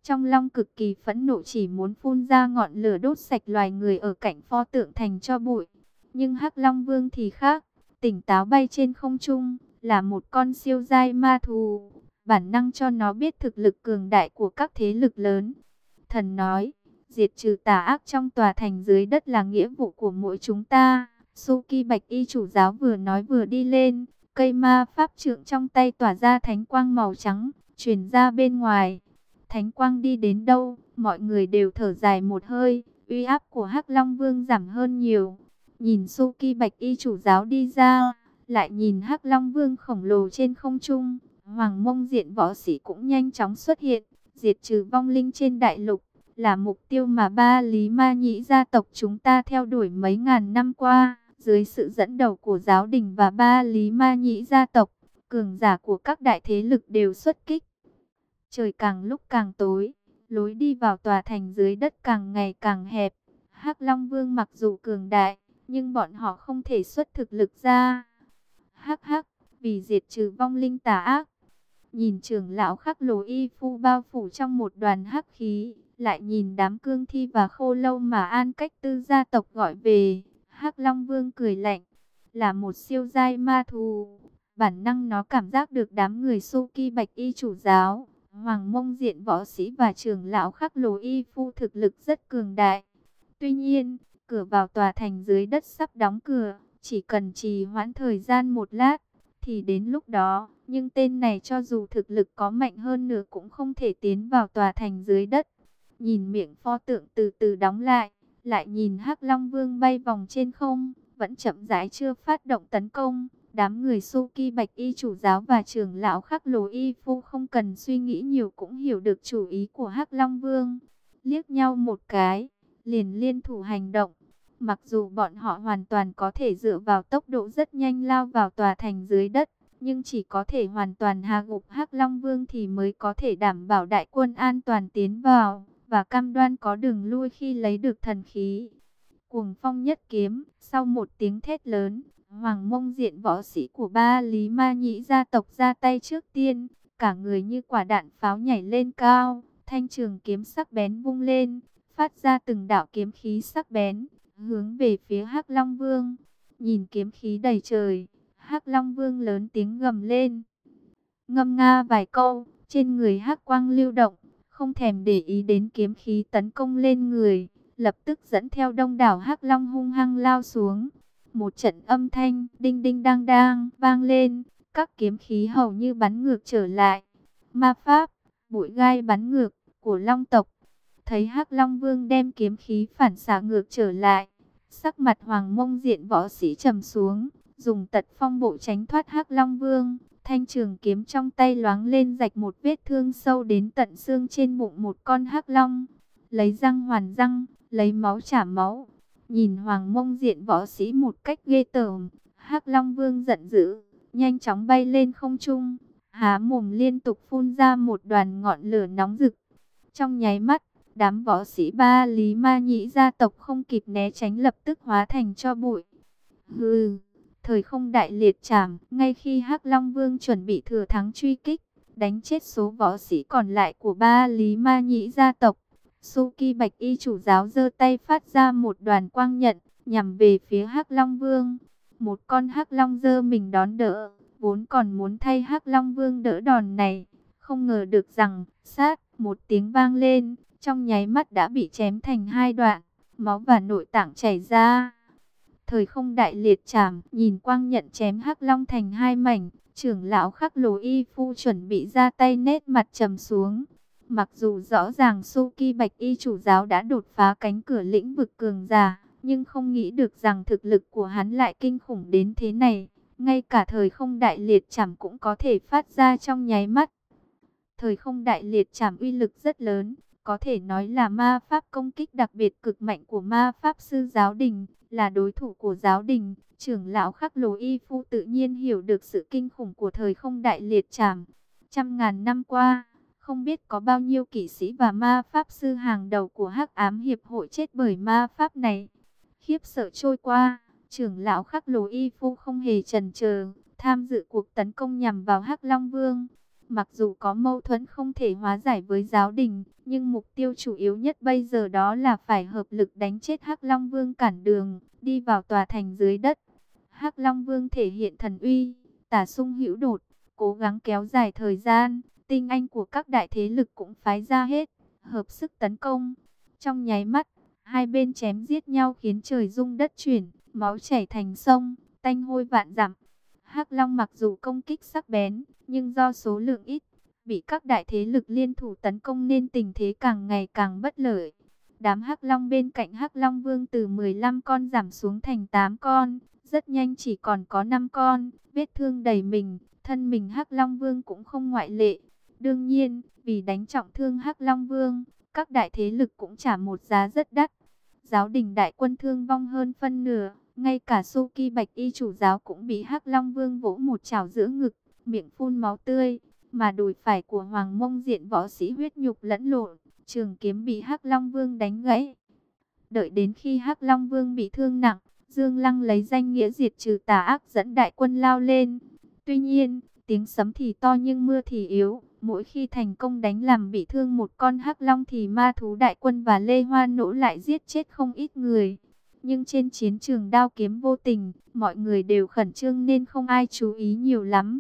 Trong Long cực kỳ phẫn nộ chỉ muốn phun ra ngọn lửa đốt sạch loài người ở cạnh pho tượng thành cho bụi. Nhưng Hắc Long Vương thì khác, tỉnh táo bay trên không trung, là một con siêu giai ma thù, bản năng cho nó biết thực lực cường đại của các thế lực lớn. Thần nói, diệt trừ tà ác trong tòa thành dưới đất là nghĩa vụ của mỗi chúng ta. Suki Bạch Y chủ giáo vừa nói vừa đi lên, cây ma pháp trượng trong tay tỏa ra thánh quang màu trắng, truyền ra bên ngoài. Thánh quang đi đến đâu, mọi người đều thở dài một hơi, uy áp của Hắc Long Vương giảm hơn nhiều. Nhìn Suki Bạch Y chủ giáo đi ra, lại nhìn Hắc Long Vương khổng lồ trên không trung, Hoàng Mông diện võ sĩ cũng nhanh chóng xuất hiện, diệt trừ vong linh trên đại lục, là mục tiêu mà ba lý ma nhĩ gia tộc chúng ta theo đuổi mấy ngàn năm qua, dưới sự dẫn đầu của giáo đình và ba lý ma nhĩ gia tộc, cường giả của các đại thế lực đều xuất kích. Trời càng lúc càng tối, lối đi vào tòa thành dưới đất càng ngày càng hẹp. Hắc Long Vương mặc dù cường đại, nhưng bọn họ không thể xuất thực lực ra. Hắc hắc, vì diệt trừ vong linh tà ác. Nhìn trưởng lão khắc lồ y phu bao phủ trong một đoàn hắc khí, lại nhìn đám cương thi và khô lâu mà an cách tư gia tộc gọi về. hắc Long Vương cười lạnh, là một siêu giai ma thù. Bản năng nó cảm giác được đám người su kỳ Bạch Y chủ giáo, Hoàng Mông Diện võ sĩ và trưởng lão khắc lồ y phu thực lực rất cường đại. Tuy nhiên, cửa vào tòa thành dưới đất sắp đóng cửa, chỉ cần trì hoãn thời gian một lát, thì đến lúc đó, nhưng tên này cho dù thực lực có mạnh hơn nữa cũng không thể tiến vào tòa thành dưới đất. Nhìn miệng pho tượng từ từ đóng lại, lại nhìn hắc Long Vương bay vòng trên không, vẫn chậm rãi chưa phát động tấn công. Đám người Suki Bạch Y chủ giáo và trưởng lão khắc lồ Y Phu không cần suy nghĩ nhiều cũng hiểu được chủ ý của hắc Long Vương. Liếc nhau một cái, liền liên thủ hành động. Mặc dù bọn họ hoàn toàn có thể dựa vào tốc độ rất nhanh lao vào tòa thành dưới đất, nhưng chỉ có thể hoàn toàn hạ gục Hắc Long Vương thì mới có thể đảm bảo đại quân an toàn tiến vào và cam đoan có đường lui khi lấy được thần khí. Cuồng phong nhất kiếm, sau một tiếng thét lớn, Hoàng Mông diện võ sĩ của ba Lý Ma Nhĩ gia tộc ra tay trước tiên, cả người như quả đạn pháo nhảy lên cao, thanh trường kiếm sắc bén vung lên, phát ra từng đạo kiếm khí sắc bén, hướng về phía Hắc Long Vương. Nhìn kiếm khí đầy trời, Hắc Long Vương lớn tiếng gầm lên. Ngâm nga vài câu, trên người Hắc Quang lưu động, không thèm để ý đến kiếm khí tấn công lên người, lập tức dẫn theo đông đảo Hắc Long hung hăng lao xuống. Một trận âm thanh đinh đinh đang đang vang lên, các kiếm khí hầu như bắn ngược trở lại. Ma pháp, bụi gai bắn ngược của Long tộc Thấy Hắc Long Vương đem kiếm khí phản xạ ngược trở lại, sắc mặt Hoàng Mông Diện võ sĩ trầm xuống, dùng tật phong bộ tránh thoát Hắc Long Vương, thanh trường kiếm trong tay loáng lên rạch một vết thương sâu đến tận xương trên bụng một con Hắc Long, lấy răng hoàn răng, lấy máu trả máu. Nhìn Hoàng Mông Diện võ sĩ một cách ghê tởm, Hắc Long Vương giận dữ, nhanh chóng bay lên không trung, há mồm liên tục phun ra một đoàn ngọn lửa nóng rực. Trong nháy mắt, Đám võ sĩ ba Lý Ma Nhĩ gia tộc không kịp né tránh lập tức hóa thành cho bụi. Hừ, thời không đại liệt chảm, ngay khi Hắc Long Vương chuẩn bị thừa thắng truy kích, đánh chết số võ sĩ còn lại của ba Lý Ma Nhĩ gia tộc. Suki Bạch Y chủ giáo giơ tay phát ra một đoàn quang nhận, nhằm về phía Hắc Long Vương. Một con Hắc Long dơ mình đón đỡ, vốn còn muốn thay Hắc Long Vương đỡ đòn này, không ngờ được rằng, sát, một tiếng vang lên, trong nháy mắt đã bị chém thành hai đoạn, máu và nội tạng chảy ra. Thời không đại liệt chảm, nhìn quang nhận chém hắc long thành hai mảnh, trưởng lão khắc lồ y phu chuẩn bị ra tay nét mặt trầm xuống. Mặc dù rõ ràng Suki Bạch Y chủ giáo đã đột phá cánh cửa lĩnh vực cường giả, nhưng không nghĩ được rằng thực lực của hắn lại kinh khủng đến thế này. Ngay cả thời không đại liệt chảm cũng có thể phát ra trong nháy mắt. Thời không đại liệt chảm uy lực rất lớn, có thể nói là ma pháp công kích đặc biệt cực mạnh của ma pháp sư giáo đình, là đối thủ của giáo đình. Trưởng lão khắc lồ y phu tự nhiên hiểu được sự kinh khủng của thời không đại liệt trảm. Trăm ngàn năm qua, không biết có bao nhiêu kỷ sĩ và ma pháp sư hàng đầu của hắc ám hiệp hội chết bởi ma pháp này. Khiếp sợ trôi qua, trưởng lão khắc lồ y phu không hề chần chờ, tham dự cuộc tấn công nhằm vào hắc long vương. Mặc dù có mâu thuẫn không thể hóa giải với giáo đình, nhưng mục tiêu chủ yếu nhất bây giờ đó là phải hợp lực đánh chết Hắc Long Vương cản đường, đi vào tòa thành dưới đất. Hắc Long Vương thể hiện thần uy, tả sung hữu đột, cố gắng kéo dài thời gian, tinh anh của các đại thế lực cũng phái ra hết, hợp sức tấn công. Trong nháy mắt, hai bên chém giết nhau khiến trời rung đất chuyển, máu chảy thành sông, tanh hôi vạn dặm. Hắc Long mặc dù công kích sắc bén, nhưng do số lượng ít, bị các đại thế lực liên thủ tấn công nên tình thế càng ngày càng bất lợi. Đám Hắc Long bên cạnh Hắc Long Vương từ 15 con giảm xuống thành 8 con, rất nhanh chỉ còn có 5 con, vết thương đầy mình, thân mình Hắc Long Vương cũng không ngoại lệ. Đương nhiên, vì đánh trọng thương Hắc Long Vương, các đại thế lực cũng trả một giá rất đắt. Giáo đình đại quân thương vong hơn phân nửa, ngay cả Suki Bạch Y chủ giáo cũng bị Hắc Long Vương vỗ một chảo giữa ngực, miệng phun máu tươi, mà đùi phải của Hoàng Mông diện võ sĩ huyết nhục lẫn lộn, trường kiếm bị Hắc Long Vương đánh gãy. Đợi đến khi Hắc Long Vương bị thương nặng, Dương Lăng lấy danh nghĩa diệt trừ tà ác dẫn đại quân lao lên. Tuy nhiên, tiếng sấm thì to nhưng mưa thì yếu. Mỗi khi thành công đánh làm bị thương một con hắc long thì ma thú đại quân và Lê Hoa nỗ lại giết chết không ít người. Nhưng trên chiến trường đao kiếm vô tình, mọi người đều khẩn trương nên không ai chú ý nhiều lắm.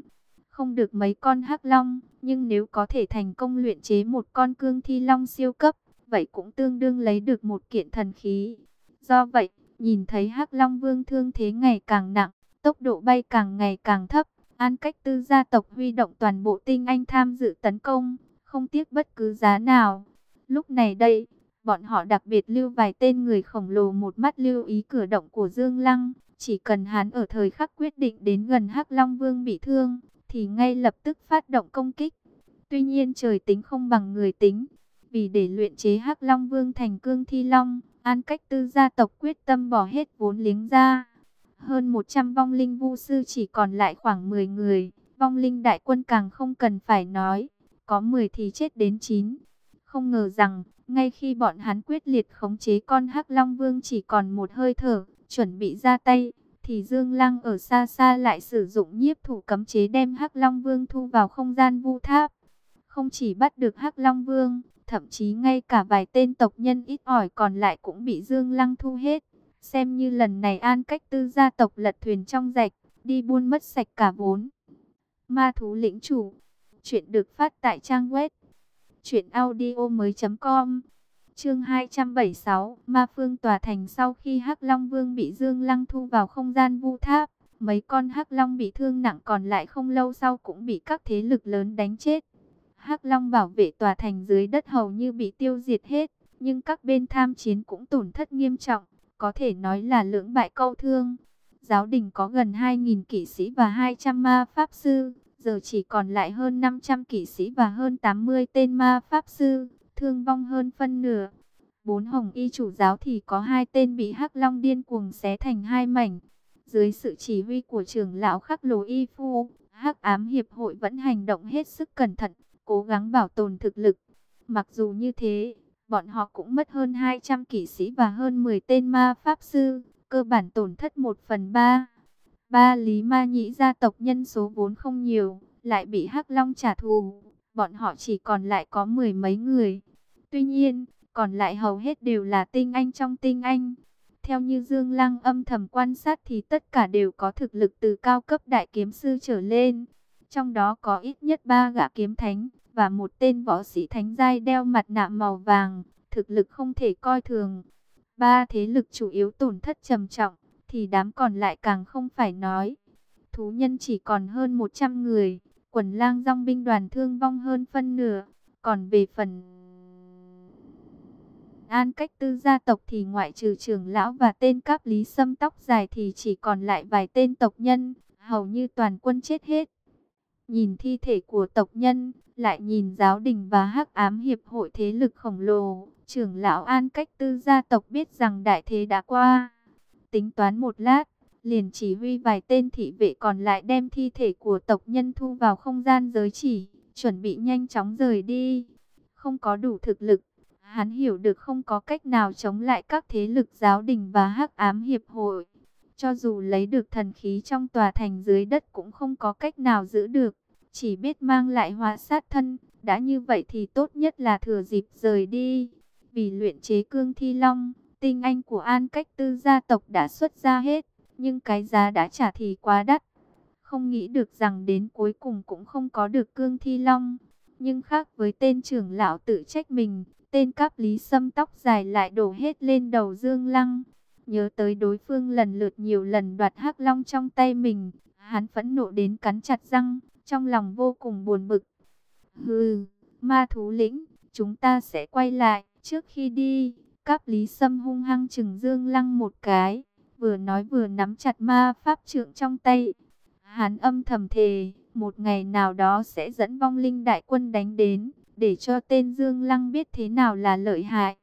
Không được mấy con hắc long, nhưng nếu có thể thành công luyện chế một con cương thi long siêu cấp, vậy cũng tương đương lấy được một kiện thần khí. Do vậy, nhìn thấy hắc long vương thương thế ngày càng nặng, tốc độ bay càng ngày càng thấp, An cách tư gia tộc huy động toàn bộ tinh anh tham dự tấn công, không tiếc bất cứ giá nào. Lúc này đây, bọn họ đặc biệt lưu vài tên người khổng lồ một mắt lưu ý cử động của Dương Lăng. Chỉ cần hắn ở thời khắc quyết định đến gần Hắc Long Vương bị thương, thì ngay lập tức phát động công kích. Tuy nhiên trời tính không bằng người tính. Vì để luyện chế Hắc Long Vương thành cương thi long, An cách tư gia tộc quyết tâm bỏ hết vốn liếng ra hơn 100 vong linh vu sư chỉ còn lại khoảng 10 người. Vong linh đại quân càng không cần phải nói, có 10 thì chết đến 9. Không ngờ rằng, ngay khi bọn hắn quyết liệt khống chế con hắc long vương chỉ còn một hơi thở, chuẩn bị ra tay, thì Dương Lăng ở xa xa lại sử dụng nhiếp thủ cấm chế đem hắc long vương thu vào không gian vu tháp. Không chỉ bắt được hắc long vương, thậm chí ngay cả vài tên tộc nhân ít ỏi còn lại cũng bị Dương Lăng thu hết. Xem như lần này an cách tư gia tộc lật thuyền trong rạch, đi buôn mất sạch cả vốn. Ma thú lĩnh chủ. Chuyện được phát tại trang web. Chuyện audio mới com. Chương 276, Ma Phương tòa thành sau khi Hắc Long Vương bị Dương Lăng thu vào không gian vu tháp, mấy con Hắc Long bị thương nặng còn lại không lâu sau cũng bị các thế lực lớn đánh chết. Hắc Long bảo vệ tòa thành dưới đất hầu như bị tiêu diệt hết, nhưng các bên tham chiến cũng tổn thất nghiêm trọng có thể nói là lưỡng bại câu thương. Giáo đình có gần 2.000 kỵ sĩ và 200 ma pháp sư, giờ chỉ còn lại hơn 500 kỵ sĩ và hơn 80 tên ma pháp sư, thương vong hơn phân nửa. Bốn hồng y chủ giáo thì có hai tên bị hắc long điên cuồng xé thành hai mảnh. Dưới sự chỉ huy của trưởng lão khắc lồ y phu, hắc ám hiệp hội vẫn hành động hết sức cẩn thận, cố gắng bảo tồn thực lực. Mặc dù như thế, bọn họ cũng mất hơn 200 kỵ sĩ và hơn 10 tên ma pháp sư, cơ bản tổn thất 1 phần 3. Ba lý ma nhĩ gia tộc nhân số vốn không nhiều, lại bị Hắc Long trả thù, bọn họ chỉ còn lại có mười mấy người. Tuy nhiên, còn lại hầu hết đều là tinh anh trong tinh anh. Theo như Dương Lăng âm thầm quan sát thì tất cả đều có thực lực từ cao cấp đại kiếm sư trở lên. Trong đó có ít nhất ba gã kiếm thánh, và một tên võ sĩ thánh giai đeo mặt nạ màu vàng, thực lực không thể coi thường. Ba thế lực chủ yếu tổn thất trầm trọng, thì đám còn lại càng không phải nói. Thú nhân chỉ còn hơn 100 người, quần lang dòng binh đoàn thương vong hơn phân nửa, còn về phần... An cách tư gia tộc thì ngoại trừ trưởng lão và tên cáp lý sâm tóc dài thì chỉ còn lại vài tên tộc nhân, hầu như toàn quân chết hết. Nhìn thi thể của tộc nhân, lại nhìn giáo đình và hắc ám hiệp hội thế lực khổng lồ, trưởng lão an cách tư gia tộc biết rằng đại thế đã qua. Tính toán một lát, liền chỉ huy vài tên thị vệ còn lại đem thi thể của tộc nhân thu vào không gian giới chỉ, chuẩn bị nhanh chóng rời đi. Không có đủ thực lực, hắn hiểu được không có cách nào chống lại các thế lực giáo đình và hắc ám hiệp hội. Cho dù lấy được thần khí trong tòa thành dưới đất cũng không có cách nào giữ được chỉ biết mang lại hóa sát thân. Đã như vậy thì tốt nhất là thừa dịp rời đi. Vì luyện chế cương thi long, tinh anh của an cách tư gia tộc đã xuất ra hết. Nhưng cái giá đã trả thì quá đắt. Không nghĩ được rằng đến cuối cùng cũng không có được cương thi long. Nhưng khác với tên trưởng lão tự trách mình, tên cáp lý sâm tóc dài lại đổ hết lên đầu Dương Lăng. Nhớ tới đối phương lần lượt nhiều lần đoạt hắc long trong tay mình, hắn phẫn nộ đến cắn chặt răng, trong lòng vô cùng buồn bực. Hừ, ma thú lĩnh, chúng ta sẽ quay lại, trước khi đi, cáp lý sâm hung hăng chừng dương lăng một cái, vừa nói vừa nắm chặt ma pháp trượng trong tay. Hắn âm thầm thề, một ngày nào đó sẽ dẫn vong linh đại quân đánh đến, để cho tên Dương Lăng biết thế nào là lợi hại.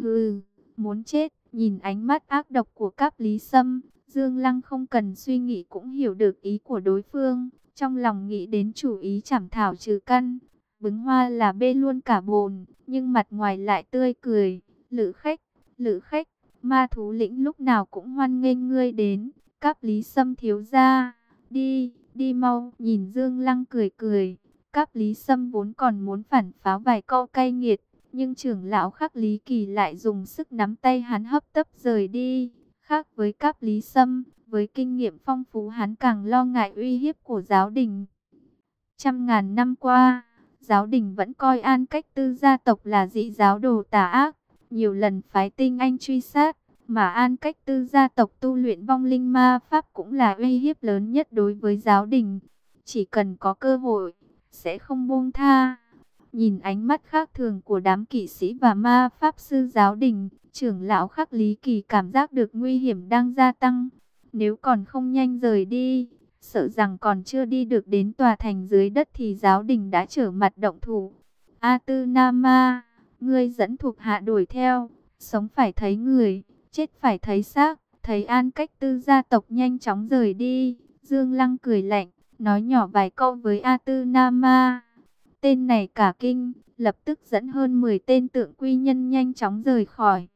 Hừ, muốn chết, nhìn ánh mắt ác độc của các lý sâm, Dương Lăng không cần suy nghĩ cũng hiểu được ý của đối phương, trong lòng nghĩ đến chủ ý chảm thảo trừ căn, bứng hoa là bê luôn cả bồn, nhưng mặt ngoài lại tươi cười, lữ khách, lữ khách, ma thú lĩnh lúc nào cũng hoan nghênh ngươi đến, các lý sâm thiếu ra, đi, đi mau, nhìn Dương Lăng cười cười, các lý sâm vốn còn muốn phản pháo vài câu cay nghiệt, nhưng trưởng lão khắc lý kỳ lại dùng sức nắm tay hắn hấp tấp rời đi, khác với các lý sâm, với kinh nghiệm phong phú hắn càng lo ngại uy hiếp của giáo đình. Trăm ngàn năm qua, giáo đình vẫn coi an cách tư gia tộc là dị giáo đồ tà ác, nhiều lần phái tinh anh truy sát, mà an cách tư gia tộc tu luyện vong linh ma pháp cũng là uy hiếp lớn nhất đối với giáo đình. Chỉ cần có cơ hội, sẽ không buông tha. Nhìn ánh mắt khác thường của đám kỵ sĩ và ma pháp sư giáo đình, trưởng lão khắc lý kỳ cảm giác được nguy hiểm đang gia tăng. Nếu còn không nhanh rời đi, sợ rằng còn chưa đi được đến tòa thành dưới đất thì giáo đình đã trở mặt động thủ. A Tư nam ma ngươi dẫn thuộc hạ đuổi theo, sống phải thấy người, chết phải thấy xác, thấy an cách tư gia tộc nhanh chóng rời đi. Dương Lăng cười lạnh, nói nhỏ vài câu với A Tư Nama. Tên này cả kinh, lập tức dẫn hơn 10 tên tượng quy nhân nhanh chóng rời khỏi.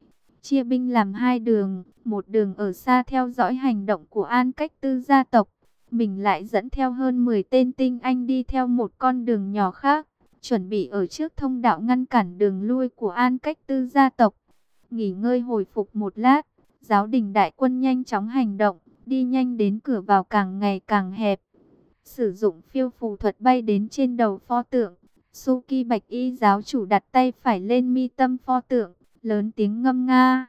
Chia binh làm hai đường, một đường ở xa theo dõi hành động của an cách tư gia tộc. Mình lại dẫn theo hơn 10 tên tinh anh đi theo một con đường nhỏ khác, chuẩn bị ở trước thông đạo ngăn cản đường lui của an cách tư gia tộc. Nghỉ ngơi hồi phục một lát, giáo đình đại quân nhanh chóng hành động, đi nhanh đến cửa vào càng ngày càng hẹp. Sử dụng phiêu phù thuật bay đến trên đầu pho tượng, Suki Bạch Y giáo chủ đặt tay phải lên mi tâm pho tượng, lớn tiếng ngâm nga.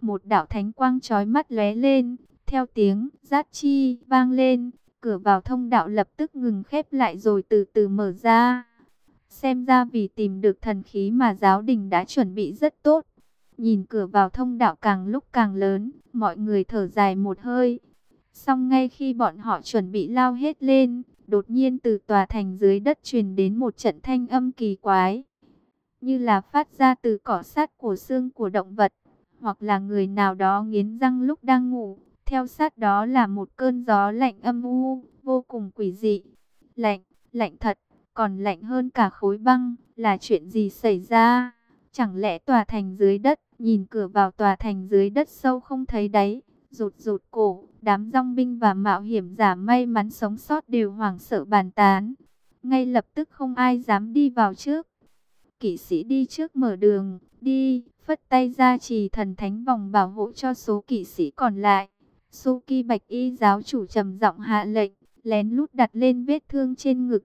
Một đạo thánh quang chói mắt lóe lên, theo tiếng rát chi vang lên, cửa vào thông đạo lập tức ngừng khép lại rồi từ từ mở ra. Xem ra vì tìm được thần khí mà giáo đình đã chuẩn bị rất tốt. Nhìn cửa vào thông đạo càng lúc càng lớn, mọi người thở dài một hơi. Xong ngay khi bọn họ chuẩn bị lao hết lên, đột nhiên từ tòa thành dưới đất truyền đến một trận thanh âm kỳ quái. Như là phát ra từ cỏ sát của xương của động vật, hoặc là người nào đó nghiến răng lúc đang ngủ. Theo sát đó là một cơn gió lạnh âm u, vô cùng quỷ dị. Lạnh, lạnh thật, còn lạnh hơn cả khối băng, là chuyện gì xảy ra? Chẳng lẽ tòa thành dưới đất, nhìn cửa vào tòa thành dưới đất sâu không thấy đáy, rụt rụt cổ, đám rong binh và mạo hiểm giả may mắn sống sót đều hoảng sợ bàn tán. Ngay lập tức không ai dám đi vào trước. Kỵ sĩ đi trước mở đường, đi, phất tay ra trì thần thánh vòng bảo hộ cho số kỵ sĩ còn lại. Suki Bạch Y giáo chủ trầm giọng hạ lệnh, lén lút đặt lên vết thương trên ngực.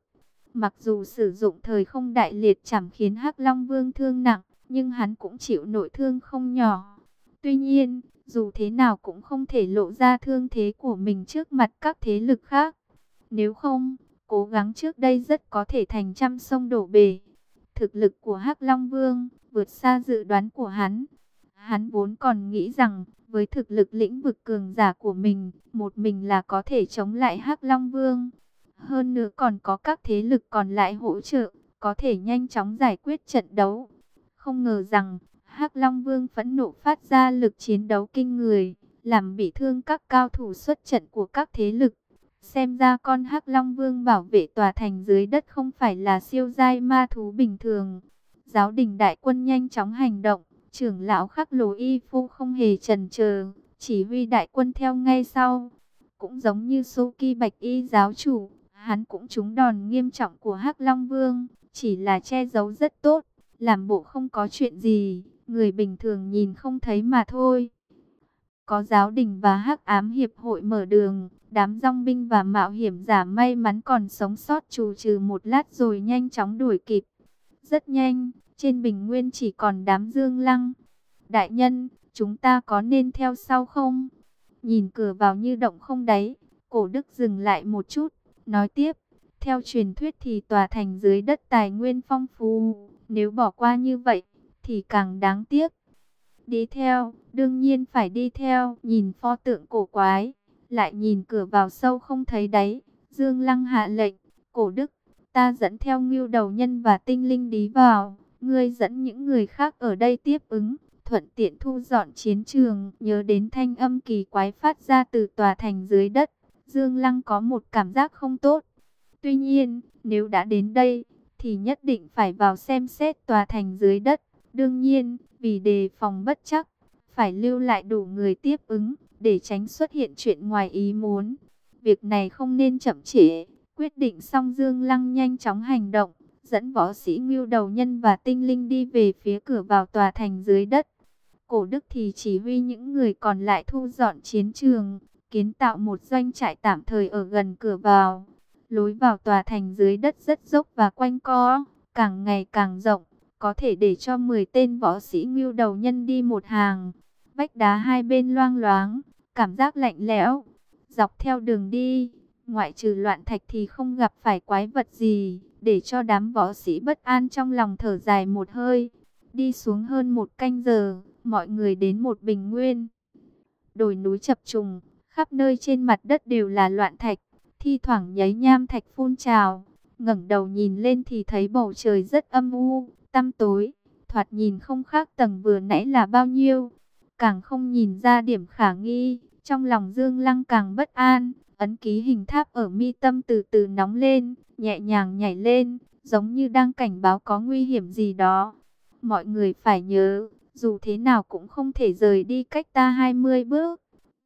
Mặc dù sử dụng thời không đại liệt chẳng khiến Hắc Long Vương thương nặng, nhưng hắn cũng chịu nội thương không nhỏ. Tuy nhiên, dù thế nào cũng không thể lộ ra thương thế của mình trước mặt các thế lực khác. Nếu không, cố gắng trước đây rất có thể thành trăm sông đổ bể. Thực lực của Hắc Long Vương vượt xa dự đoán của hắn. Hắn vốn còn nghĩ rằng, với thực lực lĩnh vực cường giả của mình, một mình là có thể chống lại Hắc Long Vương. Hơn nữa còn có các thế lực còn lại hỗ trợ, có thể nhanh chóng giải quyết trận đấu. Không ngờ rằng, Hắc Long Vương phẫn nộ phát ra lực chiến đấu kinh người, làm bị thương các cao thủ xuất trận của các thế lực. Xem ra con Hắc Long Vương bảo vệ tòa thành dưới đất không phải là siêu giai ma thú bình thường. Giáo đình đại quân nhanh chóng hành động, trưởng lão khắc lồ y phu không hề chần chờ, chỉ huy đại quân theo ngay sau. Cũng giống như Suki Bạch Y giáo chủ, hắn cũng trúng đòn nghiêm trọng của Hắc Long Vương, chỉ là che giấu rất tốt, làm bộ không có chuyện gì, người bình thường nhìn không thấy mà thôi. Có giáo đình và hắc ám hiệp hội mở đường, đám rong binh và mạo hiểm giả may mắn còn sống sót trù trừ một lát rồi nhanh chóng đuổi kịp. Rất nhanh, trên bình nguyên chỉ còn đám dương lăng. Đại nhân, chúng ta có nên theo sau không? Nhìn cửa vào như động không đấy cổ đức dừng lại một chút, nói tiếp. Theo truyền thuyết thì tòa thành dưới đất tài nguyên phong phú, nếu bỏ qua như vậy, thì càng đáng tiếc. Đi theo, đương nhiên phải đi theo, nhìn pho tượng cổ quái, lại nhìn cửa vào sâu không thấy đáy. Dương Lăng hạ lệnh, Cổ đức, ta dẫn theo ngưu đầu nhân và tinh linh đi vào, ngươi dẫn những người khác ở đây tiếp ứng, thuận tiện thu dọn chiến trường, nhớ đến thanh âm kỳ quái phát ra từ tòa thành dưới đất. Dương Lăng có một cảm giác không tốt. Tuy nhiên, nếu đã đến đây, thì nhất định phải vào xem xét tòa thành dưới đất. Đương nhiên, vì đề phòng bất chắc, phải lưu lại đủ người tiếp ứng, để tránh xuất hiện chuyện ngoài ý muốn. Việc này không nên chậm trễ. Quyết định xong Dương Lăng nhanh chóng hành động, dẫn võ sĩ ngưu đầu nhân và tinh linh đi về phía cửa vào tòa thành dưới đất. Cổ Đức thì chỉ huy những người còn lại thu dọn chiến trường, kiến tạo một doanh trại tạm thời ở gần cửa vào. Lối vào tòa thành dưới đất rất dốc và quanh co, càng ngày càng rộng, có thể để cho 10 tên võ sĩ ngưu đầu nhân đi một hàng. Vách đá hai bên loang loáng, cảm giác lạnh lẽo. Dọc theo đường đi, ngoại trừ loạn thạch thì không gặp phải quái vật gì, để cho đám võ sĩ bất an trong lòng thở dài một hơi. Đi xuống hơn một canh giờ, mọi người đến một bình nguyên. Đồi núi chập trùng, khắp nơi trên mặt đất đều là loạn thạch, thi thoảng nháy nham thạch phun trào. ngẩng đầu nhìn lên thì thấy bầu trời rất âm u, tăm tối, thoạt nhìn không khác tầng vừa nãy là bao nhiêu. Càng không nhìn ra điểm khả nghi, trong lòng Dương Lăng càng bất an, ấn ký hình tháp ở mi tâm từ từ nóng lên, nhẹ nhàng nhảy lên, giống như đang cảnh báo có nguy hiểm gì đó. Mọi người phải nhớ, dù thế nào cũng không thể rời đi cách ta 20 bước.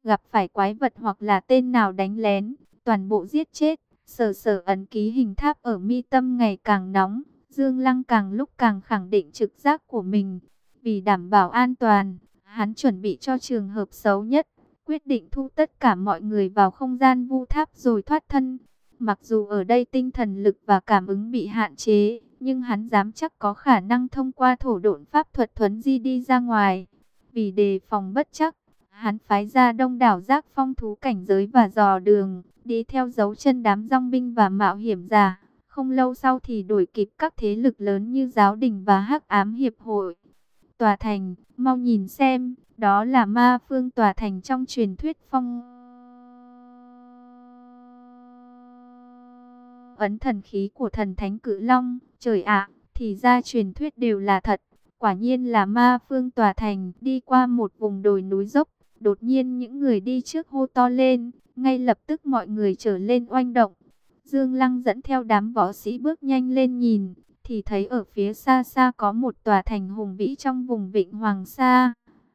Gặp phải quái vật hoặc là tên nào đánh lén, toàn bộ giết chết. Sở sở ấn ký hình tháp ở mi tâm ngày càng nóng, Dương Lăng càng lúc càng khẳng định trực giác của mình. Vì đảm bảo an toàn, hắn chuẩn bị cho trường hợp xấu nhất, quyết định thu tất cả mọi người vào không gian vu tháp rồi thoát thân. Mặc dù ở đây tinh thần lực và cảm ứng bị hạn chế, nhưng hắn dám chắc có khả năng thông qua thổ độn pháp thuật thuấn di đi ra ngoài. Vì đề phòng bất chắc, hắn phái ra đông đảo giác phong thú cảnh giới và dò đường, đi theo dấu chân đám rong binh và mạo hiểm giả. Không lâu sau thì đổi kịp các thế lực lớn như giáo đình và hắc ám hiệp hội. Tòa thành, mau nhìn xem, đó là ma phương tòa thành trong truyền thuyết phong. Ấn thần khí của thần thánh cử long, trời ạ, thì ra truyền thuyết đều là thật. Quả nhiên là ma phương tòa thành, đi qua một vùng đồi núi dốc. Đột nhiên những người đi trước hô to lên, ngay lập tức mọi người trở lên oanh động. Dương Lăng dẫn theo đám võ sĩ bước nhanh lên nhìn, thì thấy ở phía xa xa có một tòa thành hùng vĩ trong vùng vịnh Hoàng Sa.